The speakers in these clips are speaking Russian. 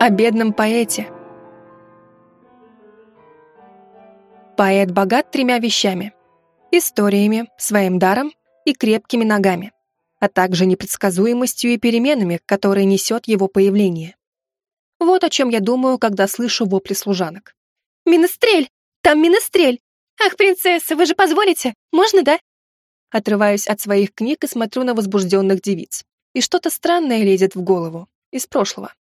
О бедном поэте. Поэт богат тремя вещами. Историями, своим даром и крепкими ногами, а также непредсказуемостью и переменами, которые несет его появление. Вот о чем я думаю, когда слышу вопли служанок. «Минестрель! Там Минестрель! Ах, принцесса, вы же позволите? Можно, да?» Отрываюсь от своих книг и смотрю на возбужденных девиц. И что-то странное лезет в голову, из прошлого.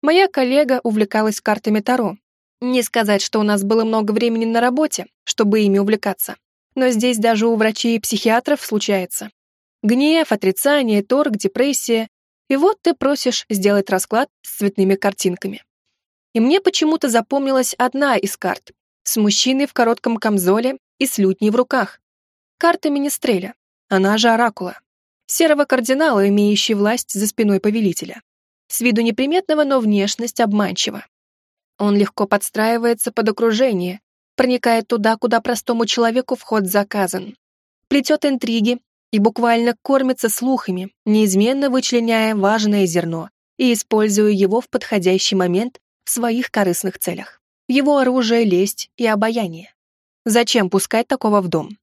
Моя коллега увлекалась картами Таро. Не сказать, что у нас было много времени на работе, чтобы ими увлекаться. Но здесь даже у врачей и психиатров случается. Гнев, отрицание, торг, депрессия. И вот ты просишь сделать расклад с цветными картинками. И мне почему-то запомнилась одна из карт с мужчиной в коротком камзоле и с лютней в руках. Карта Министреля, она же Оракула. Серого кардинала, имеющий власть за спиной повелителя. С виду неприметного, но внешность обманчива. Он легко подстраивается под окружение, проникает туда, куда простому человеку вход заказан. Плетет интриги и буквально кормится слухами, неизменно вычленяя важное зерно и используя его в подходящий момент в своих корыстных целях. Его оружие — лесть и обаяние. Зачем пускать такого в дом?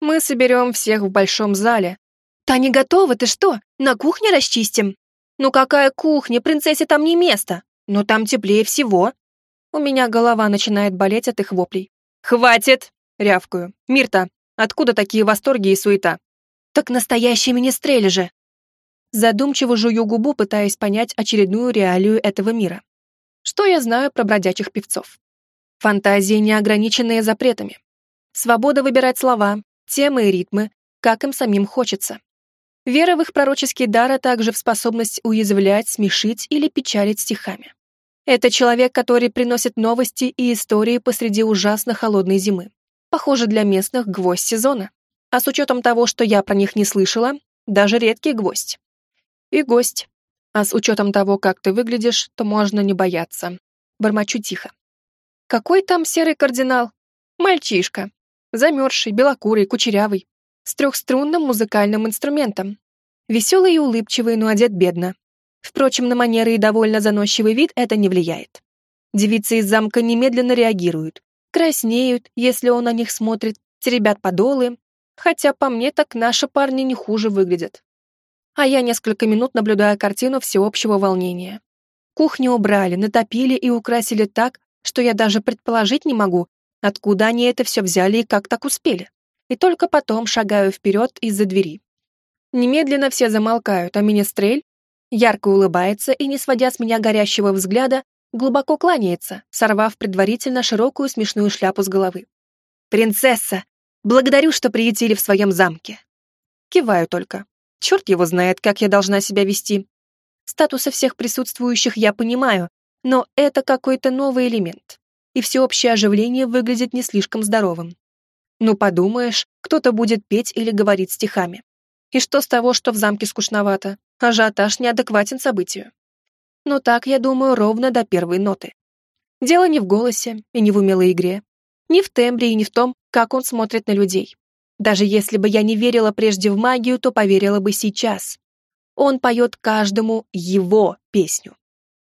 Мы соберем всех в большом зале. Та не готова, ты что? На кухне расчистим? «Ну какая кухня? Принцессе там не место. Но там теплее всего». У меня голова начинает болеть от их воплей. «Хватит!» — рявкаю. «Мирта, откуда такие восторги и суета?» «Так настоящие министрели же!» Задумчиво жую губу, пытаясь понять очередную реалию этого мира. Что я знаю про бродячих певцов? Фантазии, не ограниченные запретами. Свобода выбирать слова, темы и ритмы, как им самим хочется. Вера в их пророческий дар, а также в способность уязвлять, смешить или печалить стихами. Это человек, который приносит новости и истории посреди ужасно холодной зимы. Похоже, для местных гвоздь сезона. А с учетом того, что я про них не слышала, даже редкий гвоздь. И гость. А с учетом того, как ты выглядишь, то можно не бояться. Бормочу тихо. Какой там серый кардинал? Мальчишка. Замерзший, белокурый, кучерявый с трехструнным музыкальным инструментом. Веселый и улыбчивый, но одет бедно. Впрочем, на манеры и довольно заносчивый вид это не влияет. Девицы из замка немедленно реагируют, краснеют, если он на них смотрит, теребят подолы, хотя по мне так наши парни не хуже выглядят. А я несколько минут наблюдаю картину всеобщего волнения. Кухню убрали, натопили и украсили так, что я даже предположить не могу, откуда они это все взяли и как так успели и только потом шагаю вперед из-за двери. Немедленно все замолкают, а министрель ярко улыбается и, не сводя с меня горящего взгляда, глубоко кланяется, сорвав предварительно широкую смешную шляпу с головы. «Принцесса! Благодарю, что приютили в своем замке!» Киваю только. Черт его знает, как я должна себя вести. Статусы всех присутствующих я понимаю, но это какой-то новый элемент, и всеобщее оживление выглядит не слишком здоровым. Ну, подумаешь, кто-то будет петь или говорить стихами. И что с того, что в замке скучновато? Ажиотаж неадекватен событию. Но так, я думаю, ровно до первой ноты. Дело не в голосе и не в умелой игре, не в тембре и не в том, как он смотрит на людей. Даже если бы я не верила прежде в магию, то поверила бы сейчас. Он поет каждому его песню.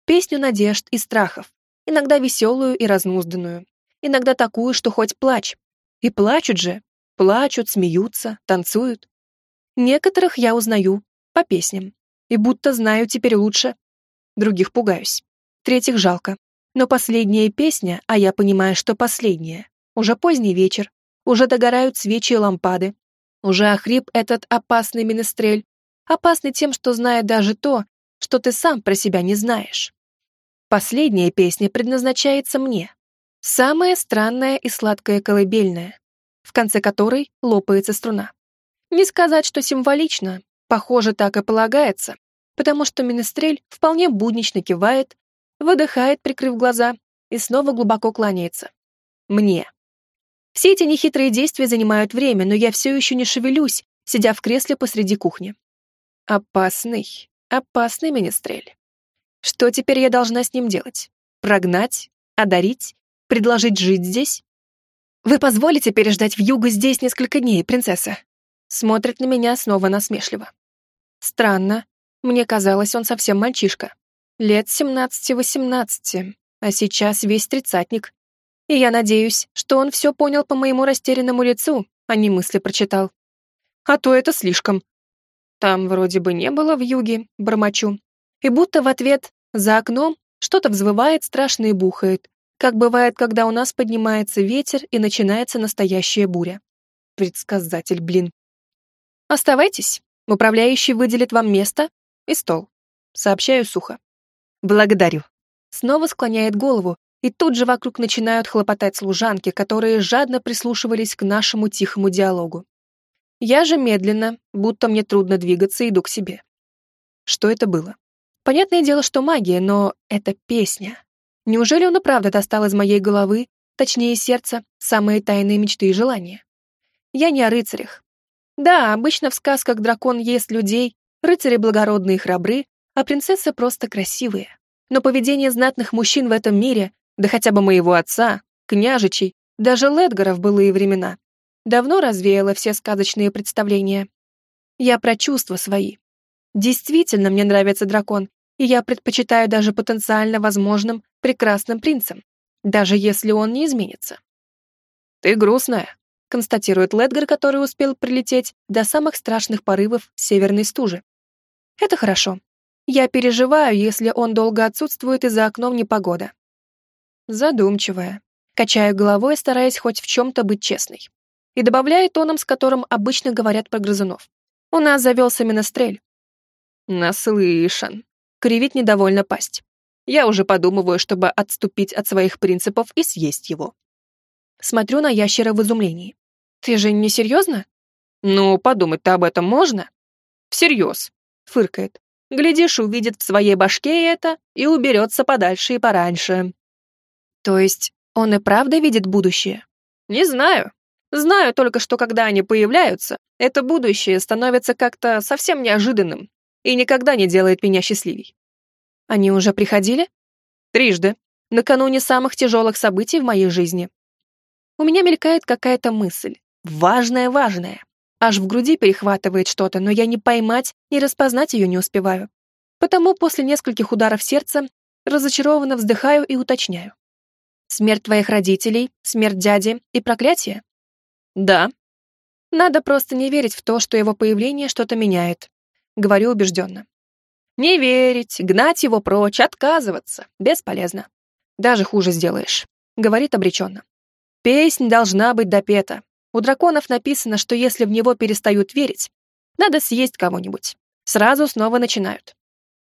Песню надежд и страхов, иногда веселую и разнузданную, иногда такую, что хоть плачь, и плачут же, плачут, смеются, танцуют. Некоторых я узнаю по песням, и будто знаю теперь лучше. Других пугаюсь. Третьих жалко. Но последняя песня, а я понимаю, что последняя, уже поздний вечер, уже догорают свечи и лампады, уже охрип этот опасный менестрель, опасный тем, что знает даже то, что ты сам про себя не знаешь. Последняя песня предназначается мне, Самая странная и сладкая колыбельная, в конце которой лопается струна. Не сказать, что символично, похоже, так и полагается, потому что Менестрель вполне буднично кивает, выдыхает, прикрыв глаза, и снова глубоко кланяется. Мне. Все эти нехитрые действия занимают время, но я все еще не шевелюсь, сидя в кресле посреди кухни. Опасный, опасный Менестрель. Что теперь я должна с ним делать? Прогнать? Одарить? Предложить жить здесь? Вы позволите переждать в юго здесь несколько дней, принцесса? Смотрит на меня снова насмешливо. Странно. Мне казалось, он совсем мальчишка. Лет семнадцати-восемнадцати, а сейчас весь тридцатник. И я надеюсь, что он все понял по моему растерянному лицу, а не мысли прочитал. А то это слишком. Там вроде бы не было в юге, бормочу. И будто в ответ за окном что-то взвывает страшно и бухает, как бывает, когда у нас поднимается ветер и начинается настоящая буря. Предсказатель, блин. Оставайтесь, управляющий выделит вам место и стол. Сообщаю сухо. Благодарю. Снова склоняет голову, и тут же вокруг начинают хлопотать служанки, которые жадно прислушивались к нашему тихому диалогу. Я же медленно, будто мне трудно двигаться, иду к себе. Что это было? Понятное дело, что магия, но это песня. Неужели он и правда достал из моей головы, точнее сердца, самые тайные мечты и желания? Я не о рыцарях. Да, обычно в сказках дракон ест людей, рыцари благородные и храбры, а принцессы просто красивые. Но поведение знатных мужчин в этом мире, да хотя бы моего отца, княжичей, даже Ледгара в былые времена, давно развеяло все сказочные представления. Я про чувства свои. Действительно, мне нравится дракон, и я предпочитаю даже потенциально возможным прекрасным принцем, даже если он не изменится. «Ты грустная», — констатирует Ледгар, который успел прилететь до самых страшных порывов северной стужи. «Это хорошо. Я переживаю, если он долго отсутствует и за окном непогода». Задумчивая. Качаю головой, стараясь хоть в чем-то быть честной. И добавляю тоном, с которым обычно говорят про грызунов. У нас завелся менестрель. Наслышан. Кривит недовольно пасть. Я уже подумываю, чтобы отступить от своих принципов и съесть его. Смотрю на ящера в изумлении. Ты же не серьезно? Ну, подумать-то об этом можно. Всерьез. Фыркает. Глядишь, увидит в своей башке это и уберется подальше и пораньше. То есть он и правда видит будущее? Не знаю. Знаю только, что когда они появляются, это будущее становится как-то совсем неожиданным и никогда не делает меня счастливей. Они уже приходили? Трижды, накануне самых тяжелых событий в моей жизни. У меня мелькает какая-то мысль. Важная-важная. Аж в груди перехватывает что-то, но я не поймать, не распознать ее не успеваю. Потому после нескольких ударов сердца разочарованно вздыхаю и уточняю. Смерть твоих родителей, смерть дяди и проклятие? Да. Надо просто не верить в то, что его появление что-то меняет. Говорю убежденно. Не верить, гнать его прочь, отказываться. Бесполезно. Даже хуже сделаешь. Говорит обреченно. Песнь должна быть допета. У драконов написано, что если в него перестают верить, надо съесть кого-нибудь. Сразу снова начинают.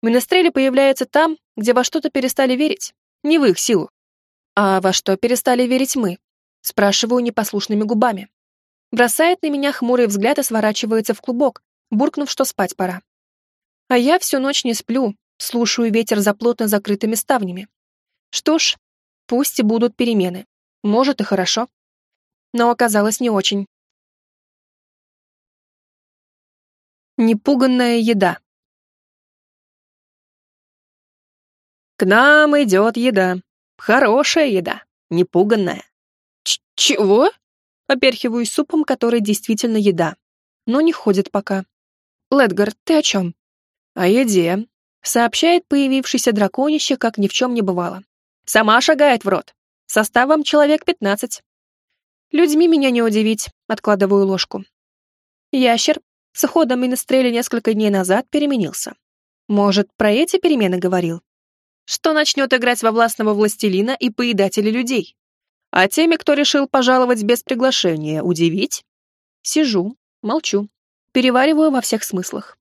Менестрели появляются там, где во что-то перестали верить. Не в их силу. А во что перестали верить мы? Спрашиваю непослушными губами. Бросает на меня хмурый взгляд и сворачивается в клубок, буркнув, что спать пора. А я всю ночь не сплю, слушаю ветер за плотно закрытыми ставнями. Что ж, пусть и будут перемены. Может и хорошо. Но оказалось не очень. Непуганная еда. К нам идет еда. Хорошая еда. Непуганная. Ч чего? Поперхиваюсь супом, который действительно еда. Но не ходит пока. Ледгар, ты о чем? «О еде», — сообщает появившийся драконище, как ни в чем не бывало. «Сама шагает в рот. Составом человек пятнадцать. Людьми меня не удивить, откладываю ложку. Ящер с уходом Минестрели несколько дней назад переменился. Может, про эти перемены говорил? Что начнет играть во властного властелина и поедателя людей? А теми, кто решил пожаловать без приглашения, удивить? Сижу, молчу, перевариваю во всех смыслах.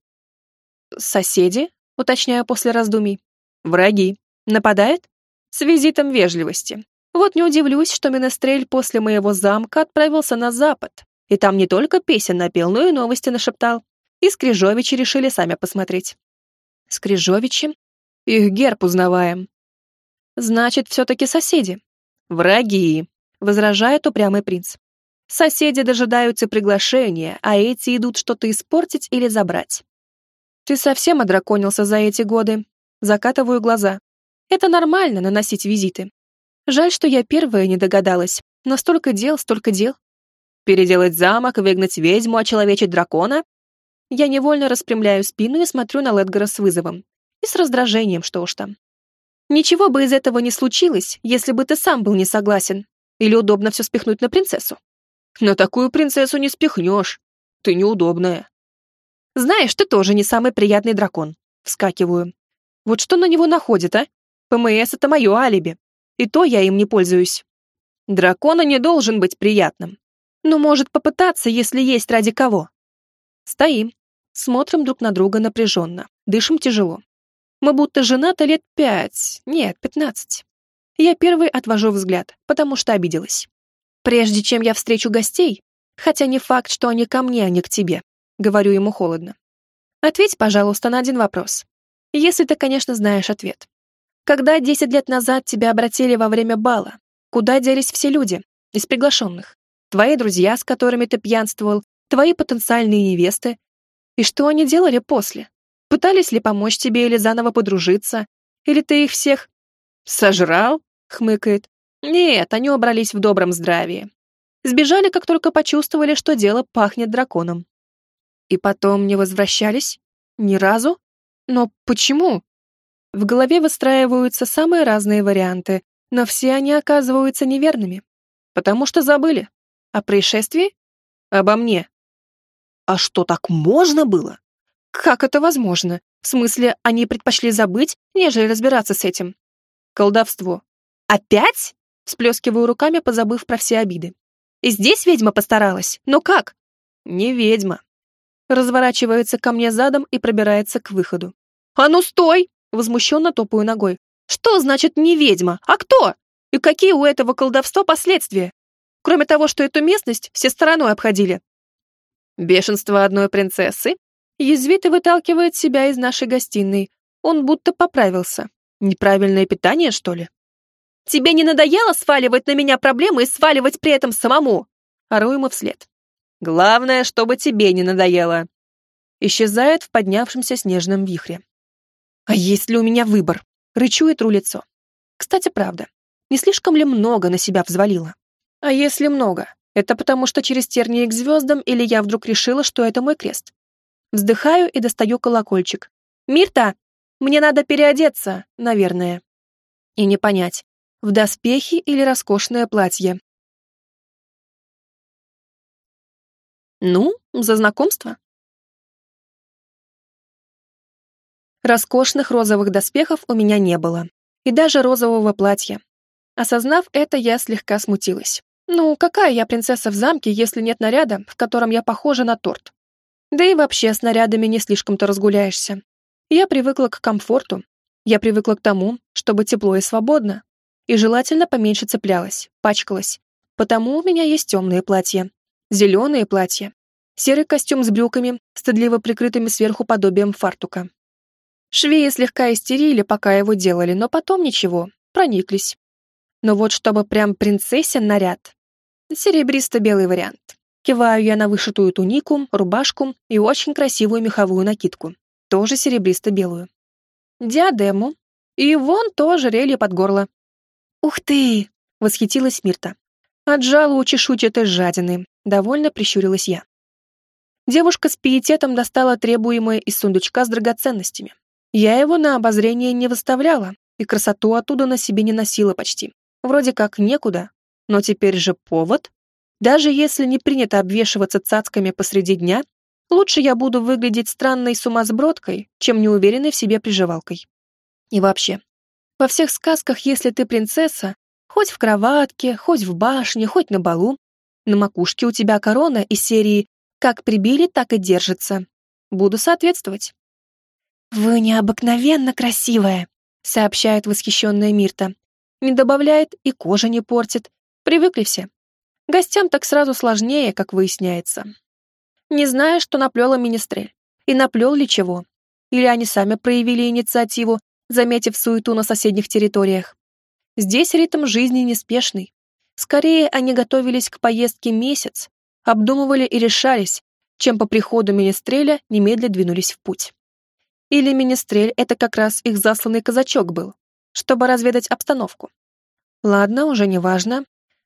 «Соседи?» — уточняю после раздумий. «Враги. Нападает?» «С визитом вежливости. Вот не удивлюсь, что Менестрель после моего замка отправился на запад, и там не только песен напел, но и новости нашептал. И Скрижовичи решили сами посмотреть». «Скрижовичи? Их герб узнаваем». «Значит, все-таки соседи». «Враги», — возражает упрямый принц. «Соседи дожидаются приглашения, а эти идут что-то испортить или забрать. Ты совсем одраконился за эти годы. Закатываю глаза. Это нормально наносить визиты. Жаль, что я первая не догадалась. Но столько дел, столько дел. Переделать замок, выгнать ведьму, очеловечить дракона? Я невольно распрямляю спину и смотрю на Ледгара с вызовом. И с раздражением, что уж там. Ничего бы из этого не случилось, если бы ты сам был не согласен. Или удобно все спихнуть на принцессу. Но такую принцессу не спихнешь. Ты неудобная. Знаешь, ты тоже не самый приятный дракон. Вскакиваю. Вот что на него находит, а? ПМС — это мое алиби. И то я им не пользуюсь. Дракона не должен быть приятным. Но может попытаться, если есть ради кого. Стоим. Смотрим друг на друга напряженно. Дышим тяжело. Мы будто женаты лет пять, нет, пятнадцать. Я первый отвожу взгляд, потому что обиделась. Прежде чем я встречу гостей, хотя не факт, что они ко мне, а не к тебе, говорю ему холодно. Ответь, пожалуйста, на один вопрос. Если ты, конечно, знаешь ответ. Когда десять лет назад тебя обратили во время бала, куда делись все люди из приглашенных? Твои друзья, с которыми ты пьянствовал, твои потенциальные невесты. И что они делали после? Пытались ли помочь тебе или заново подружиться? Или ты их всех... Сожрал? Хмыкает. Нет, они убрались в добром здравии. Сбежали, как только почувствовали, что дело пахнет драконом. И потом не возвращались? Ни разу? Но почему? В голове выстраиваются самые разные варианты, но все они оказываются неверными. Потому что забыли. О происшествии? Обо мне. А что, так можно было? Как это возможно? В смысле, они предпочли забыть, нежели разбираться с этим? Колдовство. Опять? Сплескиваю руками, позабыв про все обиды. И здесь ведьма постаралась. Но как? Не ведьма. Разворачивается ко мне задом и пробирается к выходу. «А ну стой!» Возмущенно топаю ногой. «Что значит не ведьма? А кто? И какие у этого колдовства последствия? Кроме того, что эту местность все стороной обходили». Бешенство одной принцессы язвит и выталкивает себя из нашей гостиной. Он будто поправился. Неправильное питание, что ли? Тебе не надоело сваливать на меня проблемы и сваливать при этом самому?» Ору ему вслед. «Главное, чтобы тебе не надоело». Исчезает в поднявшемся снежном вихре. «А есть ли у меня выбор?» Рычу и тру лицо. Кстати, правда. Не слишком ли много на себя взвалила? А если много? Это потому, что через тернии к звездам или я вдруг решила, что это мой крест? Вздыхаю и достаю колокольчик. «Мирта! Мне надо переодеться, наверное». И не понять, в доспехи или роскошное платье. Ну, за знакомство. Роскошных розовых доспехов у меня не было. И даже розового платья. Осознав это, я слегка смутилась. Ну, какая я принцесса в замке, если нет наряда, в котором я похожа на торт? Да и вообще с нарядами не слишком-то разгуляешься. Я привыкла к комфорту. Я привыкла к тому, чтобы тепло и свободно и желательно поменьше цеплялась, пачкалась. Потому у меня есть темные платья, зеленые платья, серый костюм с брюками, стыдливо прикрытыми сверху подобием фартука. Швеи слегка истерили, пока его делали, но потом ничего, прониклись. Но вот чтобы прям принцессе наряд. Серебристо-белый вариант. Киваю я на вышитую тунику, рубашку и очень красивую меховую накидку. Тоже серебристо-белую. Диадему. И вон то ожерелье под горло. «Ух ты!» — восхитилась Мирта. Отжала у чешуйчатой жадины, довольно прищурилась я. Девушка с пиететом достала требуемое из сундучка с драгоценностями. Я его на обозрение не выставляла, и красоту оттуда на себе не носила почти. Вроде как некуда, но теперь же повод. Даже если не принято обвешиваться цацками посреди дня, лучше я буду выглядеть странной сумасбродкой, чем неуверенной в себе приживалкой. И вообще, во всех сказках, если ты принцесса, хоть в кроватке, хоть в башне, хоть на балу, на макушке у тебя корона из серии «Как прибили, так и держится». Буду соответствовать. «Вы необыкновенно красивая», — сообщает восхищенная Мирта. Не добавляет и кожа не портит. Привыкли все. Гостям так сразу сложнее, как выясняется. Не знаю, что наплела министрель. И наплел ли чего. Или они сами проявили инициативу, заметив суету на соседних территориях. Здесь ритм жизни неспешный. Скорее, они готовились к поездке месяц, обдумывали и решались, чем по приходу Министреля немедля двинулись в путь. Или Министрель — это как раз их засланный казачок был, чтобы разведать обстановку. Ладно, уже не важно,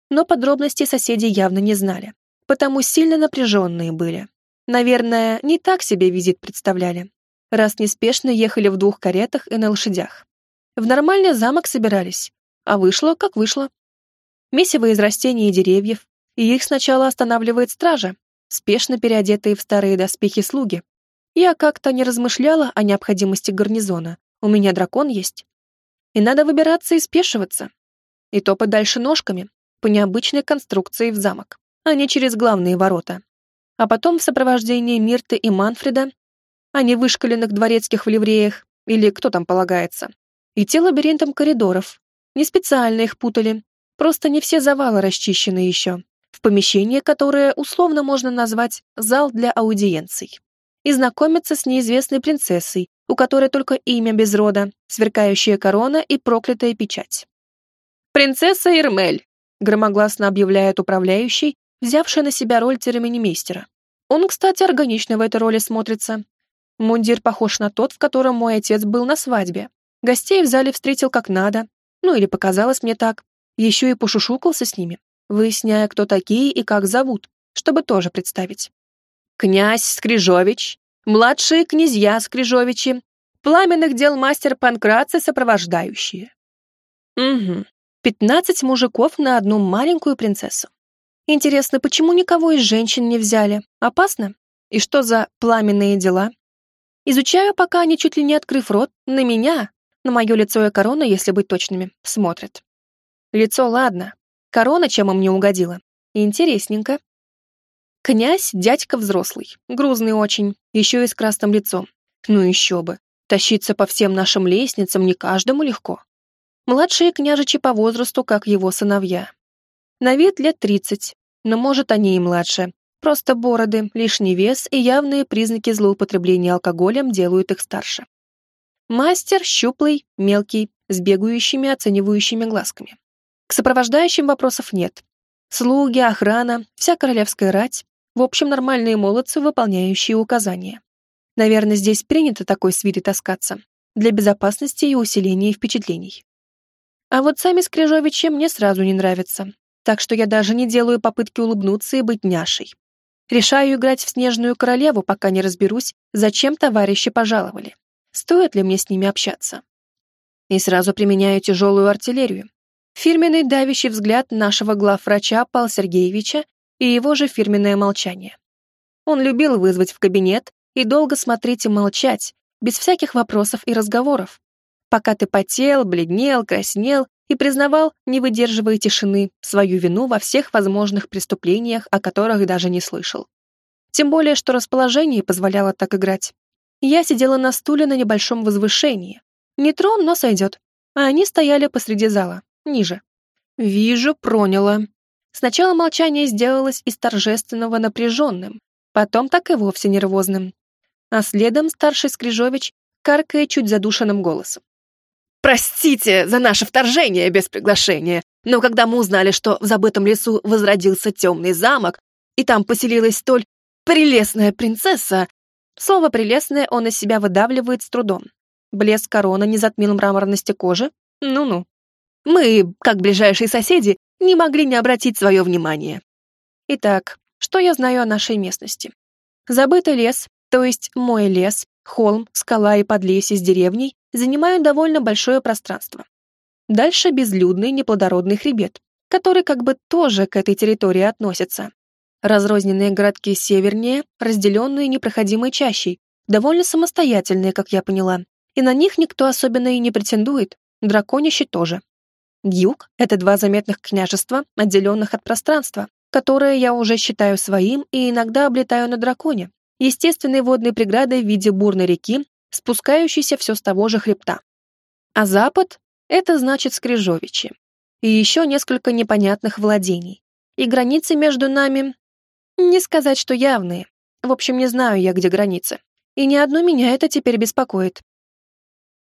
но подробности соседи явно не знали, потому сильно напряженные были. Наверное, не так себе визит представляли. раз неспешно ехали в двух каретах и на лошадях. В нормальный замок собирались, а вышло, как вышло. Месиво из растений и деревьев, и их сначала останавливает стража, спешно переодетые в старые доспехи слуги. Я как-то не размышляла о необходимости гарнизона, у меня дракон есть. И надо выбираться и спешиваться. И то подальше ножками, по необычной конструкции в замок, а не через главные ворота. А потом в сопровождении Мирты и Манфреда, а не вышкаленных дворецких в ливреях, или кто там полагается, идти лабиринтом коридоров. Не специально их путали, просто не все завалы расчищены еще. В помещение, которое условно можно назвать «зал для аудиенций» и знакомиться с неизвестной принцессой, у которой только имя без рода, сверкающая корона и проклятая печать. «Принцесса Ирмель», — громогласно объявляет управляющий, взявший на себя роль церемонимейстера. Он, кстати, органично в этой роли смотрится. Мундир похож на тот, в котором мой отец был на свадьбе. Гостей в зале встретил как надо, ну или показалось мне так. Еще и пошушукался с ними, выясняя, кто такие и как зовут, чтобы тоже представить князь Скрижович, младшие князья Скрижовичи, пламенных дел мастер Панкрация сопровождающие. Угу. Пятнадцать мужиков на одну маленькую принцессу. Интересно, почему никого из женщин не взяли? Опасно? И что за пламенные дела? Изучаю, пока они, чуть ли не открыв рот, на меня, на мое лицо и корону, если быть точными, смотрят. Лицо ладно. Корона чем им не угодила. Интересненько. Князь — дядька взрослый, грузный очень, еще и с красным лицом. Ну еще бы, тащиться по всем нашим лестницам не каждому легко. Младшие княжичи по возрасту, как его сыновья. На вид лет тридцать, но, может, они и младше. Просто бороды, лишний вес и явные признаки злоупотребления алкоголем делают их старше. Мастер щуплый, мелкий, с бегающими оценивающими глазками. К сопровождающим вопросов нет. Слуги, охрана, вся королевская рать, в общем, нормальные молодцы, выполняющие указания. Наверное, здесь принято такой свиты таскаться, для безопасности и усиления впечатлений. А вот сами Скрижовичи мне сразу не нравятся, так что я даже не делаю попытки улыбнуться и быть няшей. Решаю играть в снежную королеву, пока не разберусь, зачем товарищи пожаловали. Стоит ли мне с ними общаться? И сразу применяю тяжелую артиллерию. Фирменный давящий взгляд нашего главврача Павла Сергеевича и его же фирменное молчание. Он любил вызвать в кабинет и долго смотреть и молчать, без всяких вопросов и разговоров, пока ты потел, бледнел, краснел и признавал, не выдерживая тишины, свою вину во всех возможных преступлениях, о которых даже не слышал. Тем более, что расположение позволяло так играть. Я сидела на стуле на небольшом возвышении. Не трон, но сойдет. А они стояли посреди зала, ниже. «Вижу, проняла», Сначала молчание сделалось из торжественного напряженным, потом так и вовсе нервозным. А следом старший Скрижович каркая чуть задушенным голосом. «Простите за наше вторжение без приглашения, но когда мы узнали, что в забытом лесу возродился темный замок, и там поселилась столь прелестная принцесса...» Слово «прелестное» он из себя выдавливает с трудом. Блеск короны не затмил мраморности кожи? Ну-ну. Мы, как ближайшие соседи, не могли не обратить свое внимание. Итак, что я знаю о нашей местности? Забытый лес, то есть мой лес, холм, скала и подлесье с деревней занимают довольно большое пространство. Дальше безлюдный неплодородный хребет, который как бы тоже к этой территории относится. Разрозненные городки севернее, разделенные непроходимой чащей, довольно самостоятельные, как я поняла, и на них никто особенно и не претендует, драконище тоже. Юг — это два заметных княжества, отделенных от пространства, которое я уже считаю своим и иногда облетаю на драконе, естественной водной преградой в виде бурной реки, спускающейся все с того же хребта. А запад — это значит Скрижовичи. И еще несколько непонятных владений. И границы между нами... Не сказать, что явные. В общем, не знаю я, где границы. И ни одно меня это теперь беспокоит.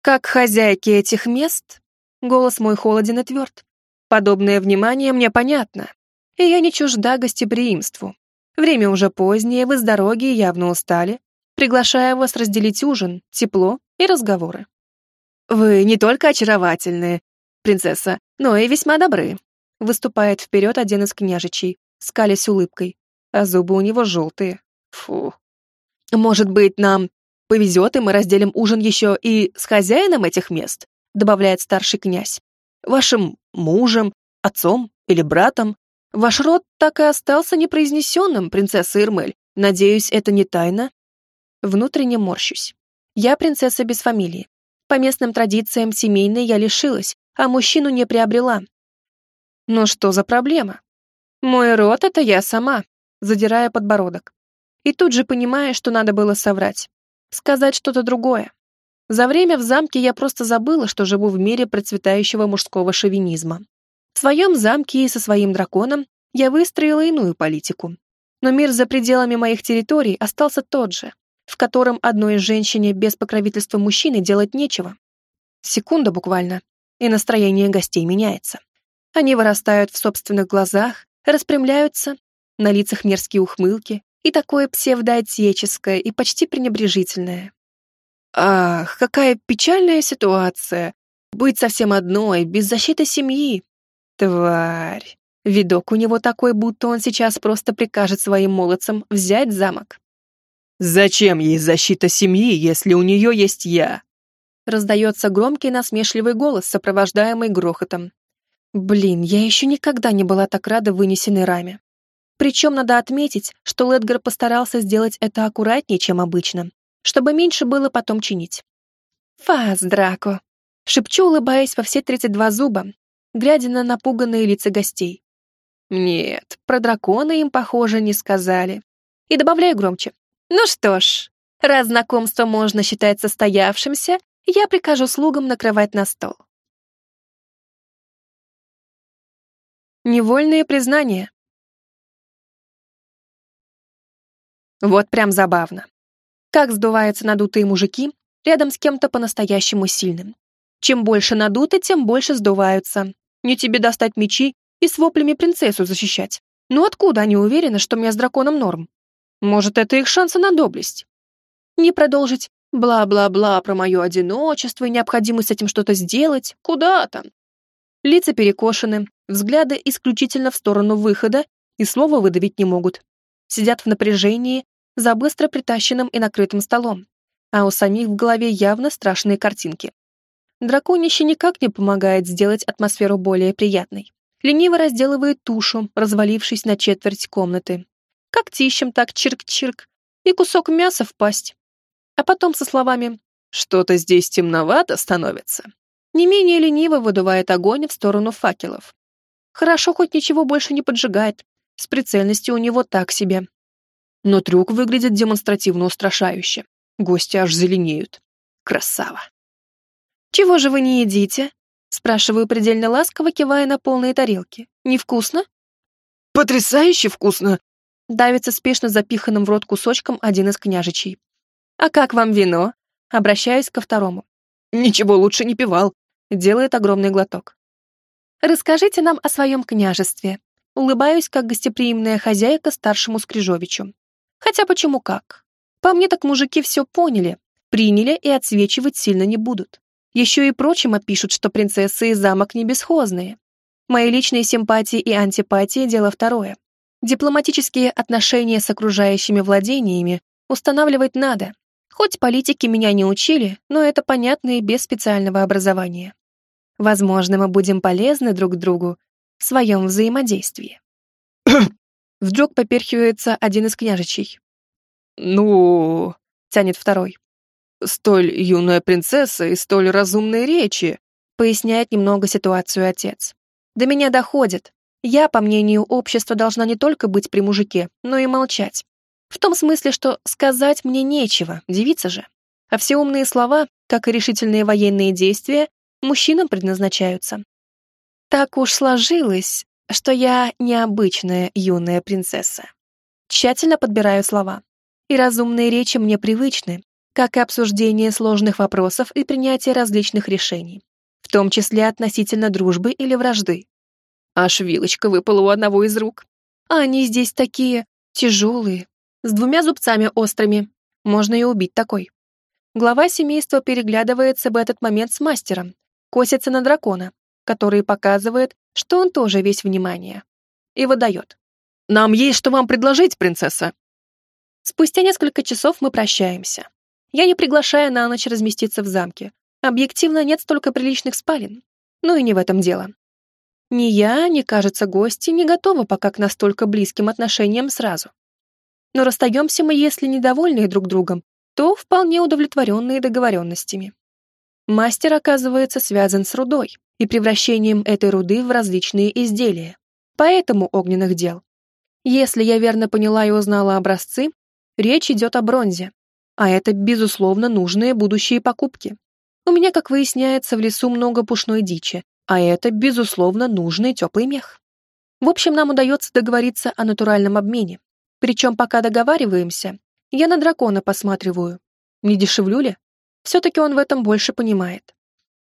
Как хозяйки этих мест, Голос мой холоден и тверд. Подобное внимание мне понятно, и я не чужда гостеприимству. Время уже позднее, вы с дороги явно устали. Приглашаю вас разделить ужин, тепло и разговоры. Вы не только очаровательные, принцесса, но и весьма добры. Выступает вперед один из княжичей, скалясь улыбкой, а зубы у него желтые. Фу. Может быть, нам Повезет, и мы разделим ужин еще и с хозяином этих мест, добавляет старший князь. Вашим мужем, отцом или братом. Ваш род так и остался непроизнесенным, принцесса Ирмель. Надеюсь, это не тайна? Внутренне морщусь. Я принцесса без фамилии. По местным традициям семейной я лишилась, а мужчину не приобрела. Но что за проблема? Мой род — это я сама, задирая подбородок. И тут же понимая, что надо было соврать. Сказать что-то другое. За время в замке я просто забыла, что живу в мире процветающего мужского шовинизма. В своем замке и со своим драконом я выстроила иную политику. Но мир за пределами моих территорий остался тот же, в котором одной женщине без покровительства мужчины делать нечего. Секунда буквально, и настроение гостей меняется. Они вырастают в собственных глазах, распрямляются, на лицах мерзкие ухмылки и такое псевдоотеческое и почти пренебрежительное. Ах, какая печальная ситуация. Быть совсем одной, без защиты семьи. Тварь. Видок у него такой, будто он сейчас просто прикажет своим молодцам взять замок. «Зачем ей защита семьи, если у нее есть я?» Раздается громкий насмешливый голос, сопровождаемый грохотом. Блин, я еще никогда не была так рада вынесенной раме. Причем надо отметить, что Ледгар постарался сделать это аккуратнее, чем обычно, чтобы меньше было потом чинить. «Фас, Драко!» — шепчу, улыбаясь во все 32 зуба, глядя на напуганные лица гостей. Нет, про дракона им, похоже, не сказали. И добавляю громче. «Ну что ж, раз знакомство можно считать состоявшимся, я прикажу слугам накрывать на стол. Невольные признания. Вот прям забавно. Как сдуваются надутые мужики рядом с кем-то по-настоящему сильным. Чем больше надуты, тем больше сдуваются. Не тебе достать мечи и с воплями принцессу защищать. Ну откуда они уверены, что мне с драконом норм? Может, это их шансы на доблесть? Не продолжить бла-бла-бла про мое одиночество и необходимость с этим что-то сделать. Куда там? Лица перекошены, взгляды исключительно в сторону выхода и слова выдавить не могут. Сидят в напряжении за быстро притащенным и накрытым столом, а у самих в голове явно страшные картинки. Драконище никак не помогает сделать атмосферу более приятной. Лениво разделывает тушу, развалившись на четверть комнаты. Как тищем, так чирк-чирк, и кусок мяса в пасть. А потом со словами «Что-то здесь темновато становится», не менее лениво выдувает огонь в сторону факелов. Хорошо, хоть ничего больше не поджигает. С прицельностью у него так себе. Но трюк выглядит демонстративно устрашающе. Гости аж зеленеют. Красава. «Чего же вы не едите?» Спрашиваю предельно ласково, кивая на полные тарелки. «Невкусно?» «Потрясающе вкусно!» Давится спешно запиханным в рот кусочком один из княжичей. «А как вам вино?» Обращаюсь ко второму. «Ничего лучше не пивал делает огромный глоток. «Расскажите нам о своем княжестве». Улыбаюсь, как гостеприимная хозяйка старшему Скрижовичу. Хотя почему как? По мне так мужики все поняли, приняли и отсвечивать сильно не будут. Еще и прочим опишут, что принцессы и замок не бесхозные. Мои личные симпатии и антипатии – дело второе. Дипломатические отношения с окружающими владениями устанавливать надо. Хоть политики меня не учили, но это понятно и без специального образования. Возможно, мы будем полезны друг другу в своем взаимодействии. Вдруг поперхивается один из княжичей. «Ну...» — тянет второй. «Столь юная принцесса и столь разумные речи», — поясняет немного ситуацию отец. «До меня доходит. Я, по мнению общества, должна не только быть при мужике, но и молчать. В том смысле, что сказать мне нечего, девица же. А все умные слова, как и решительные военные действия, мужчинам предназначаются. Так уж сложилось, что я необычная юная принцесса. Тщательно подбираю слова. И разумные речи мне привычны, как и обсуждение сложных вопросов и принятие различных решений, в том числе относительно дружбы или вражды. Аж вилочка выпала у одного из рук. А они здесь такие тяжелые, с двумя зубцами острыми. Можно и убить такой. Глава семейства переглядывается в этот момент с мастером, косится на дракона, который показывает, что он тоже весь внимание. И выдает. «Нам есть что вам предложить, принцесса!» Спустя несколько часов мы прощаемся. Я не приглашаю на ночь разместиться в замке. Объективно нет столько приличных спален. Ну и не в этом дело. Ни я, ни, кажется, гости не готовы пока к настолько близким отношениям сразу. Но расстаемся мы, если недовольны друг другом, то вполне удовлетворенные договоренностями. Мастер оказывается связан с рудой и превращением этой руды в различные изделия. Поэтому огненных дел. Если я верно поняла и узнала образцы, речь идет о бронзе, а это, безусловно, нужные будущие покупки. У меня, как выясняется, в лесу много пушной дичи, а это, безусловно, нужный теплый мех. В общем, нам удается договориться о натуральном обмене. Причем, пока договариваемся, я на дракона посматриваю. Не дешевлю ли? Все-таки он в этом больше понимает.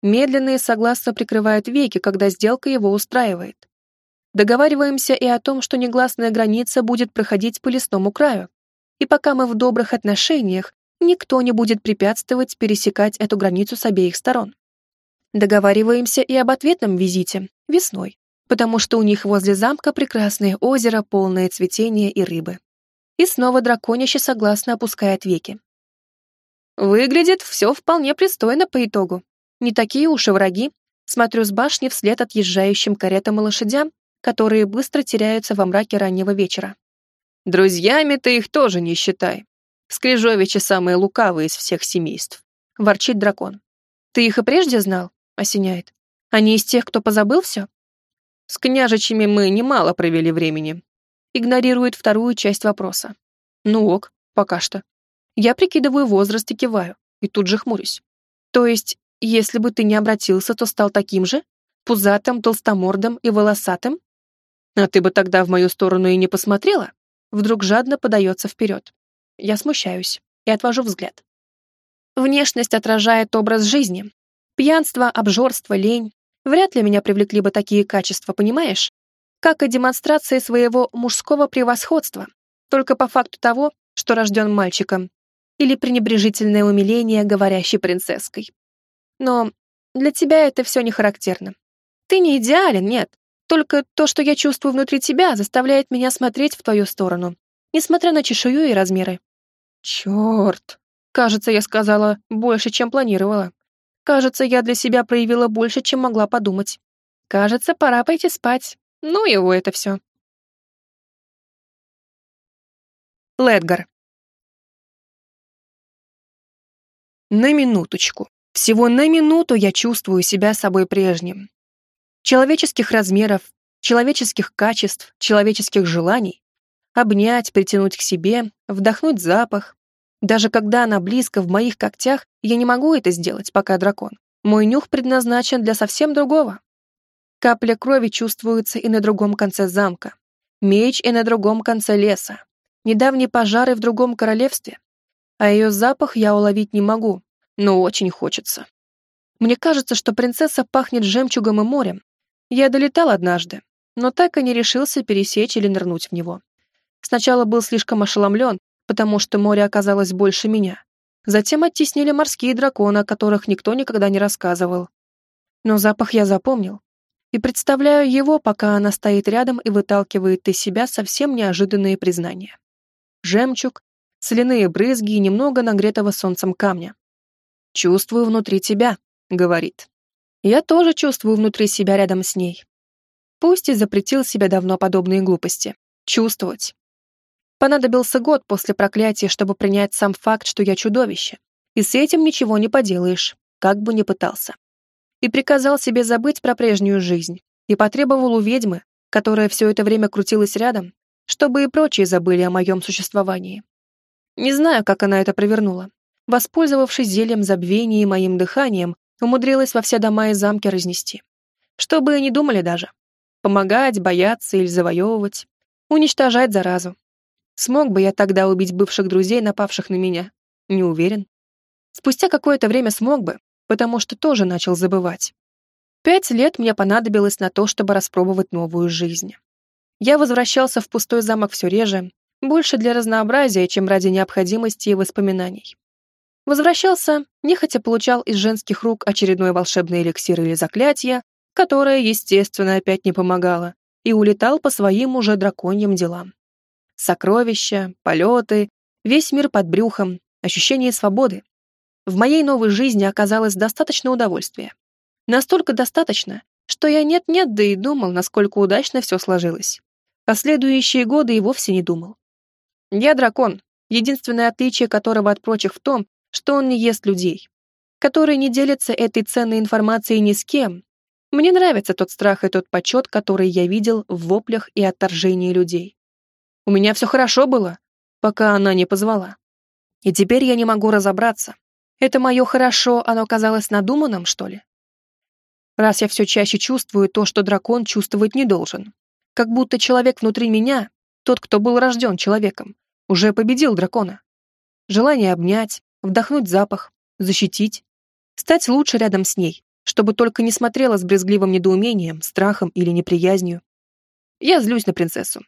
Медленно и согласно прикрывает веки, когда сделка его устраивает. Договариваемся и о том, что негласная граница будет проходить по лесному краю. И пока мы в добрых отношениях, никто не будет препятствовать пересекать эту границу с обеих сторон. Договариваемся и об ответном визите, весной, потому что у них возле замка прекрасное озеро, полное цветения и рыбы. И снова драконище согласно опускает веки. Выглядит все вполне пристойно по итогу. Не такие уж и враги. Смотрю с башни вслед отъезжающим каретам и лошадям, которые быстро теряются во мраке раннего вечера. Друзьями ты их тоже не считай. Скрижовичи самые лукавые из всех семейств. Ворчит дракон. Ты их и прежде знал? Осеняет. Они из тех, кто позабыл все? С княжичами мы немало провели времени. Игнорирует вторую часть вопроса. Ну ок, пока что. Я прикидываю возраст и киваю, и тут же хмурюсь. То есть, если бы ты не обратился, то стал таким же? Пузатым, толстомордым и волосатым? А ты бы тогда в мою сторону и не посмотрела? Вдруг жадно подается вперед. Я смущаюсь и отвожу взгляд. Внешность отражает образ жизни. Пьянство, обжорство, лень. Вряд ли меня привлекли бы такие качества, понимаешь? Как и демонстрация своего мужского превосходства, только по факту того, что рожден мальчиком, или пренебрежительное умиление говорящей принцесской. Но для тебя это все не характерно. Ты не идеален, нет. Только то, что я чувствую внутри тебя, заставляет меня смотреть в твою сторону, несмотря на чешую и размеры. Черт! Кажется, я сказала больше, чем планировала. Кажется, я для себя проявила больше, чем могла подумать. Кажется, пора пойти спать. Ну его это все. Ледгар. На минуточку. Всего на минуту я чувствую себя собой прежним. Человеческих размеров, человеческих качеств, человеческих желаний. Обнять, притянуть к себе, вдохнуть запах. Даже когда она близко в моих когтях, я не могу это сделать, пока дракон. Мой нюх предназначен для совсем другого. Капля крови чувствуется и на другом конце замка. Меч и на другом конце леса. Недавние пожары в другом королевстве а ее запах я уловить не могу, но очень хочется. Мне кажется, что принцесса пахнет жемчугом и морем. Я долетал однажды, но так и не решился пересечь или нырнуть в него. Сначала был слишком ошеломлен, потому что море оказалось больше меня. Затем оттеснили морские драконы, о которых никто никогда не рассказывал. Но запах я запомнил. И представляю его, пока она стоит рядом и выталкивает из себя совсем неожиданные признания. Жемчуг, соляные брызги и немного нагретого солнцем камня. «Чувствую внутри тебя», — говорит. Я тоже чувствую внутри себя рядом с ней. Пусть и запретил себе давно подобные глупости. Чувствовать. Понадобился год после проклятия, чтобы принять сам факт, что я чудовище. И с этим ничего не поделаешь, как бы ни пытался. И приказал себе забыть про прежнюю жизнь. И потребовал у ведьмы, которая все это время крутилась рядом, чтобы и прочие забыли о моем существовании. Не знаю, как она это провернула. Воспользовавшись зельем забвения и моим дыханием, умудрилась во все дома и замки разнести. Что бы и думали даже. Помогать, бояться или завоевывать. Уничтожать заразу. Смог бы я тогда убить бывших друзей, напавших на меня? Не уверен. Спустя какое-то время смог бы, потому что тоже начал забывать. Пять лет мне понадобилось на то, чтобы распробовать новую жизнь. Я возвращался в пустой замок все реже, больше для разнообразия, чем ради необходимости и воспоминаний. Возвращался, нехотя получал из женских рук очередной волшебный эликсир или заклятие, которое, естественно, опять не помогало, и улетал по своим уже драконьим делам. Сокровища, полеты, весь мир под брюхом, ощущение свободы, В моей новой жизни оказалось достаточно удовольствия. Настолько достаточно, что я нет-нет, да и думал, насколько удачно все сложилось. Последующие годы и вовсе не думал. Я дракон, единственное отличие которого от прочих в том, что он не ест людей, который не делится этой ценной информацией ни с кем. Мне нравится тот страх и тот почет, который я видел в воплях и отторжении людей. У меня все хорошо было, пока она не позвала. И теперь я не могу разобраться. Это мое «хорошо», оно казалось надуманным, что ли? Раз я все чаще чувствую то, что дракон чувствовать не должен. Как будто человек внутри меня, тот, кто был рожден человеком, уже победил дракона. Желание обнять, вдохнуть запах, защитить, стать лучше рядом с ней, чтобы только не смотрела с брезгливым недоумением, страхом или неприязнью. Я злюсь на принцессу.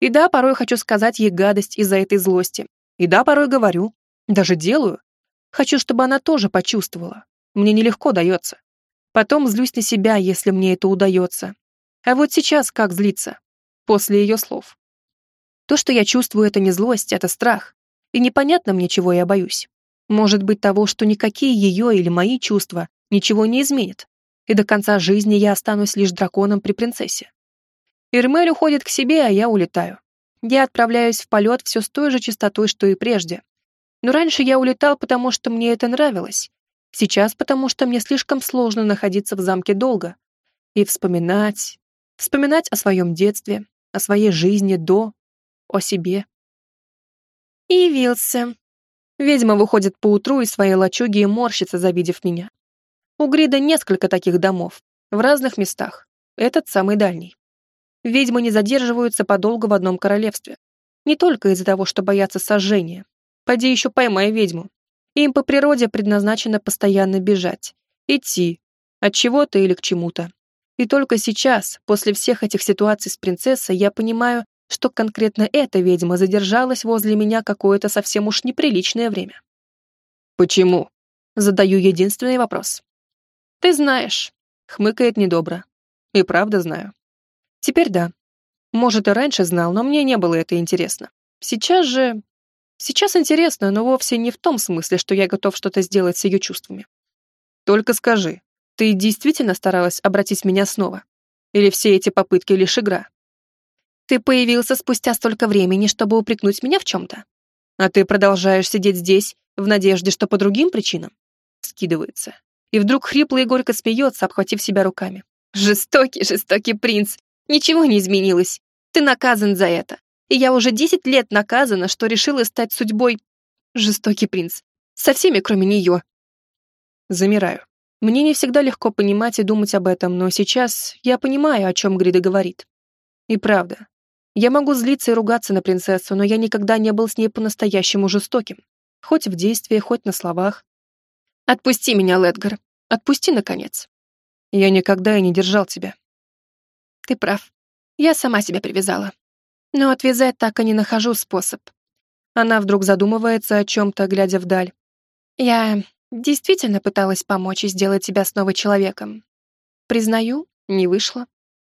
И да, порой хочу сказать ей гадость из-за этой злости. И да, порой говорю, даже делаю. Хочу, чтобы она тоже почувствовала. Мне нелегко дается. Потом злюсь на себя, если мне это удается. А вот сейчас как злиться? После ее слов. То, что я чувствую, это не злость, это страх. И непонятно мне, чего я боюсь. Может быть того, что никакие ее или мои чувства ничего не изменят. И до конца жизни я останусь лишь драконом при принцессе. Ирмель уходит к себе, а я улетаю. Я отправляюсь в полет все с той же частотой, что и прежде. Но раньше я улетал, потому что мне это нравилось. Сейчас потому что мне слишком сложно находиться в замке долго. И вспоминать... Вспоминать о своем детстве, о своей жизни до... о себе. И явился. Ведьма выходит поутру из своей лачуги и морщится, завидев меня. У Грида несколько таких домов, в разных местах. Этот самый дальний. Ведьмы не задерживаются подолгу в одном королевстве. Не только из-за того, что боятся сожжения. Пойди еще поймай ведьму. Им по природе предназначено постоянно бежать, идти, от чего-то или к чему-то. И только сейчас, после всех этих ситуаций с принцессой, я понимаю, что конкретно эта ведьма задержалась возле меня какое-то совсем уж неприличное время. «Почему?» — задаю единственный вопрос. «Ты знаешь», — хмыкает недобро. «И правда знаю». Теперь да. Может, и раньше знал, но мне не было это интересно. Сейчас же... Сейчас интересно, но вовсе не в том смысле, что я готов что-то сделать с ее чувствами. Только скажи, ты действительно старалась обратить меня снова? Или все эти попытки лишь игра? Ты появился спустя столько времени, чтобы упрекнуть меня в чем-то. А ты продолжаешь сидеть здесь, в надежде, что по другим причинам? Скидывается. И вдруг хрипло и горько смеется, обхватив себя руками. Жестокий, жестокий принц. Ничего не изменилось. Ты наказан за это. И я уже десять лет наказана, что решила стать судьбой... Жестокий принц. Со всеми, кроме нее. Замираю. Мне не всегда легко понимать и думать об этом, но сейчас я понимаю, о чем Грида говорит. И правда. Я могу злиться и ругаться на принцессу, но я никогда не был с ней по-настоящему жестоким. Хоть в действии, хоть на словах. Отпусти меня, Ледгар. Отпусти, наконец. Я никогда и не держал тебя. Ты прав. Я сама себя привязала. Но отвязать так и не нахожу способ. Она вдруг задумывается о чем-то, глядя вдаль. Я действительно пыталась помочь и сделать тебя снова человеком. Признаю, не вышло.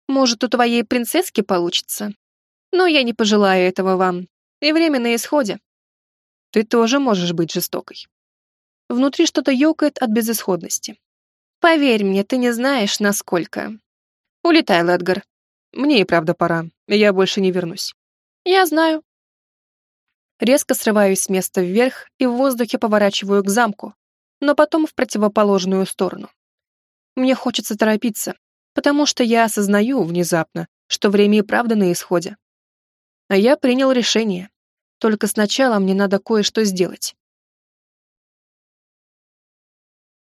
Может, у твоей принцесски получится. Но я не пожелаю этого вам. И время на исходе. Ты тоже можешь быть жестокой. Внутри что-то ёкает от безысходности. Поверь мне, ты не знаешь, насколько. Улетай, Ледгар. Мне и правда пора. Я больше не вернусь. Я знаю. Резко срываюсь с места вверх и в воздухе поворачиваю к замку, но потом в противоположную сторону. Мне хочется торопиться, потому что я осознаю внезапно, что время и правда на исходе. А я принял решение. Только сначала мне надо кое-что сделать.